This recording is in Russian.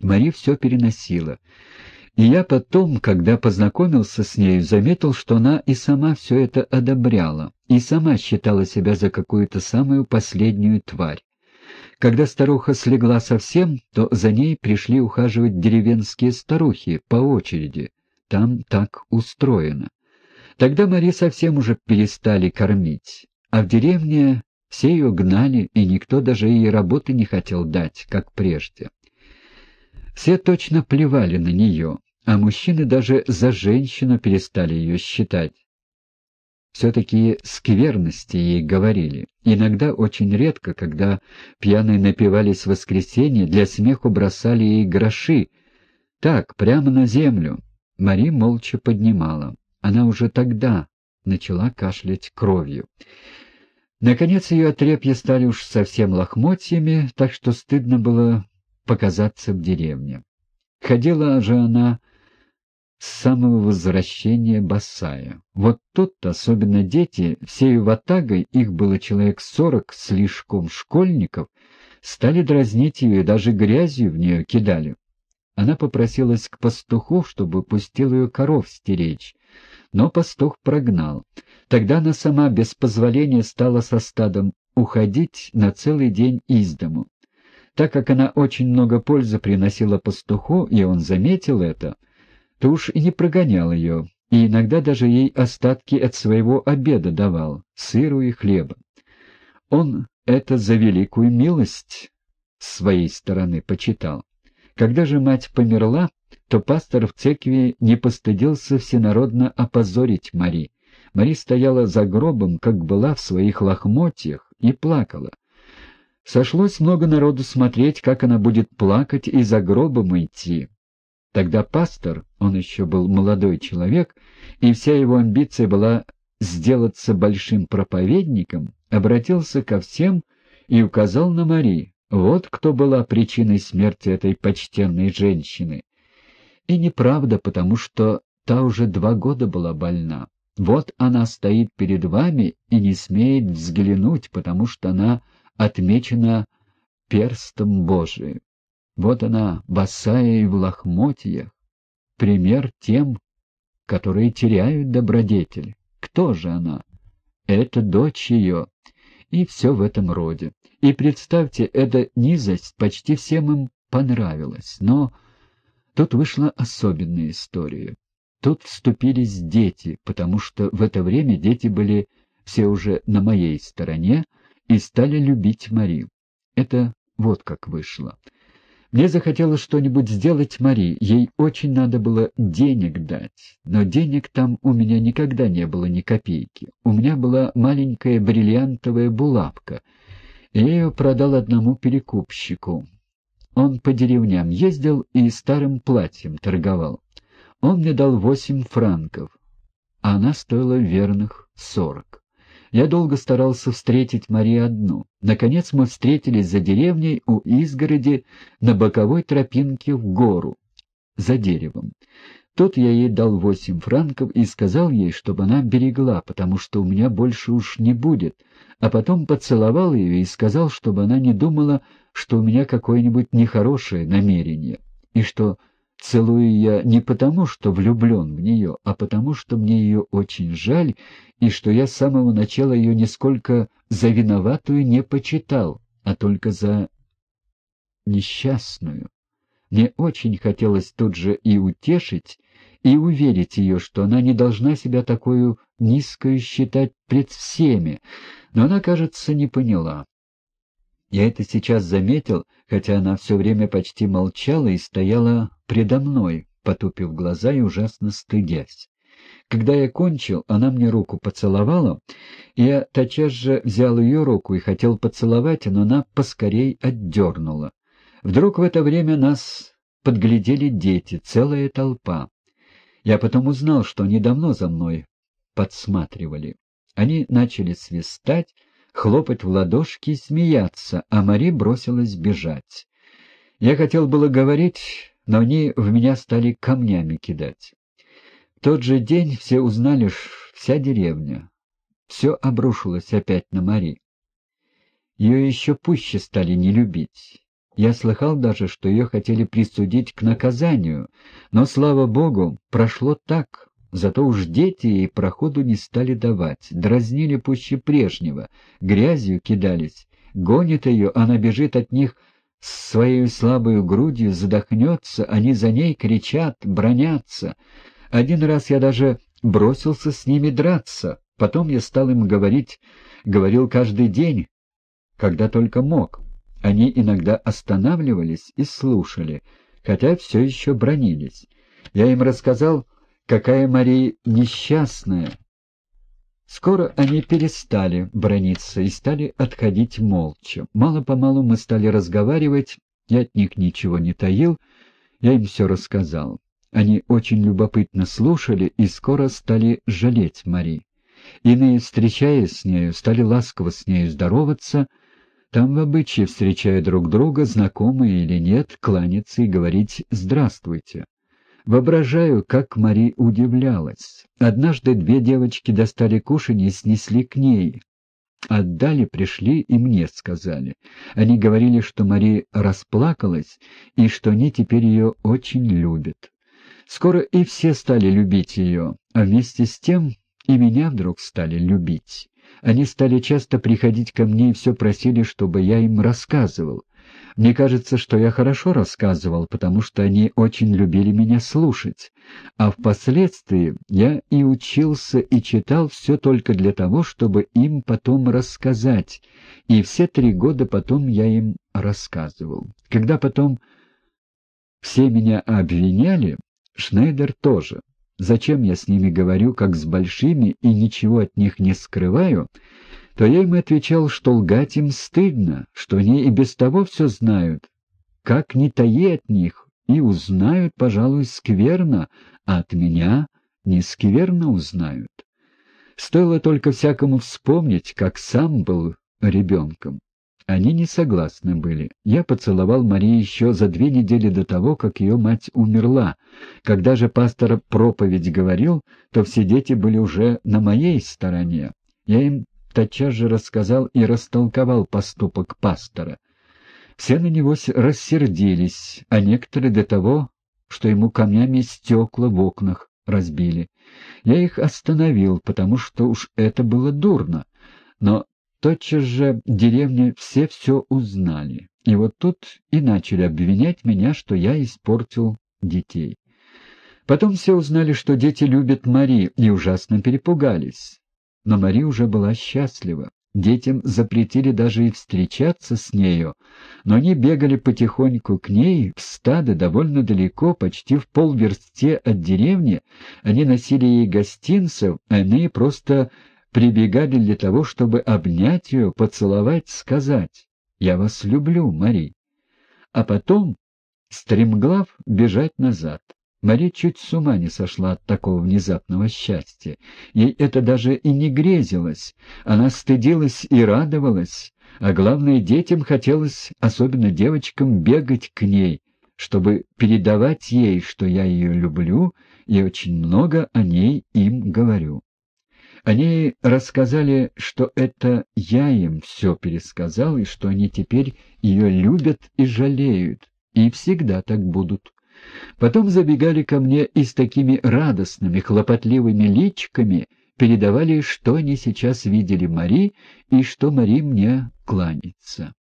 Мари все переносила. И я потом, когда познакомился с нею, заметил, что она и сама все это одобряла, и сама считала себя за какую-то самую последнюю тварь. Когда старуха слегла совсем, то за ней пришли ухаживать деревенские старухи по очереди. Там так устроено. Тогда Мари совсем уже перестали кормить, а в деревне все ее гнали, и никто даже ей работы не хотел дать, как прежде. Все точно плевали на нее, а мужчины даже за женщину перестали ее считать. Все-таки скверности ей говорили. Иногда, очень редко, когда пьяные напивались в воскресенье, для смеху бросали ей гроши. Так, прямо на землю. Мари молча поднимала. Она уже тогда начала кашлять кровью. Наконец ее отрепья стали уж совсем лохмотьями, так что стыдно было показаться в деревне. Ходила же она с самого возвращения Басая. Вот тут особенно дети, всею ватагой, их было человек сорок слишком школьников, стали дразнить ее и даже грязью в нее кидали. Она попросилась к пастуху, чтобы пустил ее коров стеречь, но пастух прогнал. Тогда она сама без позволения стала со стадом уходить на целый день из дому. Так как она очень много пользы приносила пастуху, и он заметил это, то уж и не прогонял ее, и иногда даже ей остатки от своего обеда давал, сыру и хлеба. Он это за великую милость своей стороны почитал. Когда же мать померла, то пастор в церкви не постыдился всенародно опозорить Мари. Мари стояла за гробом, как была в своих лохмотьях, и плакала. Сошлось много народу смотреть, как она будет плакать и за гробом идти. Тогда пастор, он еще был молодой человек, и вся его амбиция была сделаться большим проповедником, обратился ко всем и указал на Мари. Вот кто была причиной смерти этой почтенной женщины. И неправда, потому что та уже два года была больна. Вот она стоит перед вами и не смеет взглянуть, потому что она отмечена перстом Божиим. Вот она, босая и в лохмотьях, пример тем, которые теряют добродетель. Кто же она? Это дочь ее. И все в этом роде. И представьте, эта низость почти всем им понравилась. Но тут вышла особенная история. Тут вступились дети, потому что в это время дети были все уже на моей стороне и стали любить Марию. Это вот как вышло. Мне захотелось что-нибудь сделать Мари, ей очень надо было денег дать, но денег там у меня никогда не было ни копейки. У меня была маленькая бриллиантовая булавка, я ее продал одному перекупщику. Он по деревням ездил и старым платьем торговал. Он мне дал восемь франков, а она стоила верных сорок. Я долго старался встретить Марию одну. Наконец мы встретились за деревней у изгороди на боковой тропинке в гору, за деревом. Тут я ей дал восемь франков и сказал ей, чтобы она берегла, потому что у меня больше уж не будет, а потом поцеловал ее и сказал, чтобы она не думала, что у меня какое-нибудь нехорошее намерение, и что Целую я не потому, что влюблен в нее, а потому, что мне ее очень жаль, и что я с самого начала ее нисколько за виноватую не почитал, а только за несчастную. Мне очень хотелось тут же и утешить, и уверить ее, что она не должна себя такую низкую считать пред всеми, но она, кажется, не поняла. Я это сейчас заметил, хотя она все время почти молчала и стояла предо мной, потупив глаза и ужасно стыдясь. Когда я кончил, она мне руку поцеловала, я тотчас же взял ее руку и хотел поцеловать, но она поскорей отдернула. Вдруг в это время нас подглядели дети, целая толпа. Я потом узнал, что они давно за мной подсматривали. Они начали свистать, хлопать в ладошки и смеяться, а Мари бросилась бежать. Я хотел было говорить, но они в меня стали камнями кидать. В тот же день все узнали, вся деревня. Все обрушилось опять на Мари. Ее еще пуще стали не любить. Я слыхал даже, что ее хотели присудить к наказанию, но, слава богу, прошло так. Зато уж дети ей проходу не стали давать, дразнили пуще прежнего, грязью кидались. Гонит ее, она бежит от них своей слабой грудью, задохнется, они за ней кричат, бронятся. Один раз я даже бросился с ними драться, потом я стал им говорить, говорил каждый день, когда только мог. Они иногда останавливались и слушали, хотя все еще бронились. Я им рассказал, какая Мария несчастная. Скоро они перестали брониться и стали отходить молча. Мало-помалу мы стали разговаривать, я от них ничего не таил, я им все рассказал. Они очень любопытно слушали и скоро стали жалеть Мари. Иные, встречаясь с нею, стали ласково с нею здороваться — там в обычае, встречая друг друга, знакомые или нет, кланяться и говорить «здравствуйте». Воображаю, как Мари удивлялась. Однажды две девочки достали кушанье и снесли к ней. Отдали, пришли и мне сказали. Они говорили, что Мари расплакалась и что они теперь ее очень любят. Скоро и все стали любить ее, а вместе с тем и меня вдруг стали любить. Они стали часто приходить ко мне и все просили, чтобы я им рассказывал. Мне кажется, что я хорошо рассказывал, потому что они очень любили меня слушать. А впоследствии я и учился, и читал все только для того, чтобы им потом рассказать. И все три года потом я им рассказывал. Когда потом все меня обвиняли, Шнейдер тоже. Зачем я с ними говорю, как с большими, и ничего от них не скрываю, то я им отвечал, что лгать им стыдно, что они и без того все знают. Как не таи от них, и узнают, пожалуй, скверно, а от меня не скверно узнают. Стоило только всякому вспомнить, как сам был ребенком. Они не согласны были. Я поцеловал Марию еще за две недели до того, как ее мать умерла. Когда же пастор проповедь говорил, то все дети были уже на моей стороне. Я им тотчас же рассказал и растолковал поступок пастора. Все на него рассердились, а некоторые до того, что ему камнями стекла в окнах разбили. Я их остановил, потому что уж это было дурно. Но Тотчас же в деревне все все узнали. И вот тут и начали обвинять меня, что я испортил детей. Потом все узнали, что дети любят Мари, и ужасно перепугались. Но Мари уже была счастлива. Детям запретили даже и встречаться с нею, но они бегали потихоньку к ней в стадо довольно далеко, почти в полверсте от деревни. Они носили ей гостинцев, а они просто прибегали для того, чтобы обнять ее, поцеловать, сказать «Я вас люблю, Мари». А потом, стремглав, бежать назад. Мари чуть с ума не сошла от такого внезапного счастья. Ей это даже и не грезилось. Она стыдилась и радовалась, а главное, детям хотелось, особенно девочкам, бегать к ней, чтобы передавать ей, что я ее люблю и очень много о ней им говорю. Они рассказали, что это я им все пересказал, и что они теперь ее любят и жалеют, и всегда так будут. Потом забегали ко мне и с такими радостными, хлопотливыми личками передавали, что они сейчас видели Мари и что Мари мне кланяется.